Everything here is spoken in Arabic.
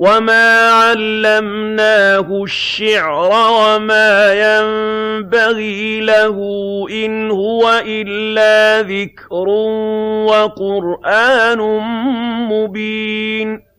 وَمَا عَلَّمْنَاهُ الشِّعْرَ وَمَا يَنبَغِي لَهُ ۚ إِنْ هُوَ إِلَّا ذِكْرٌ وَقُرْآنٌ مُّبِينٌ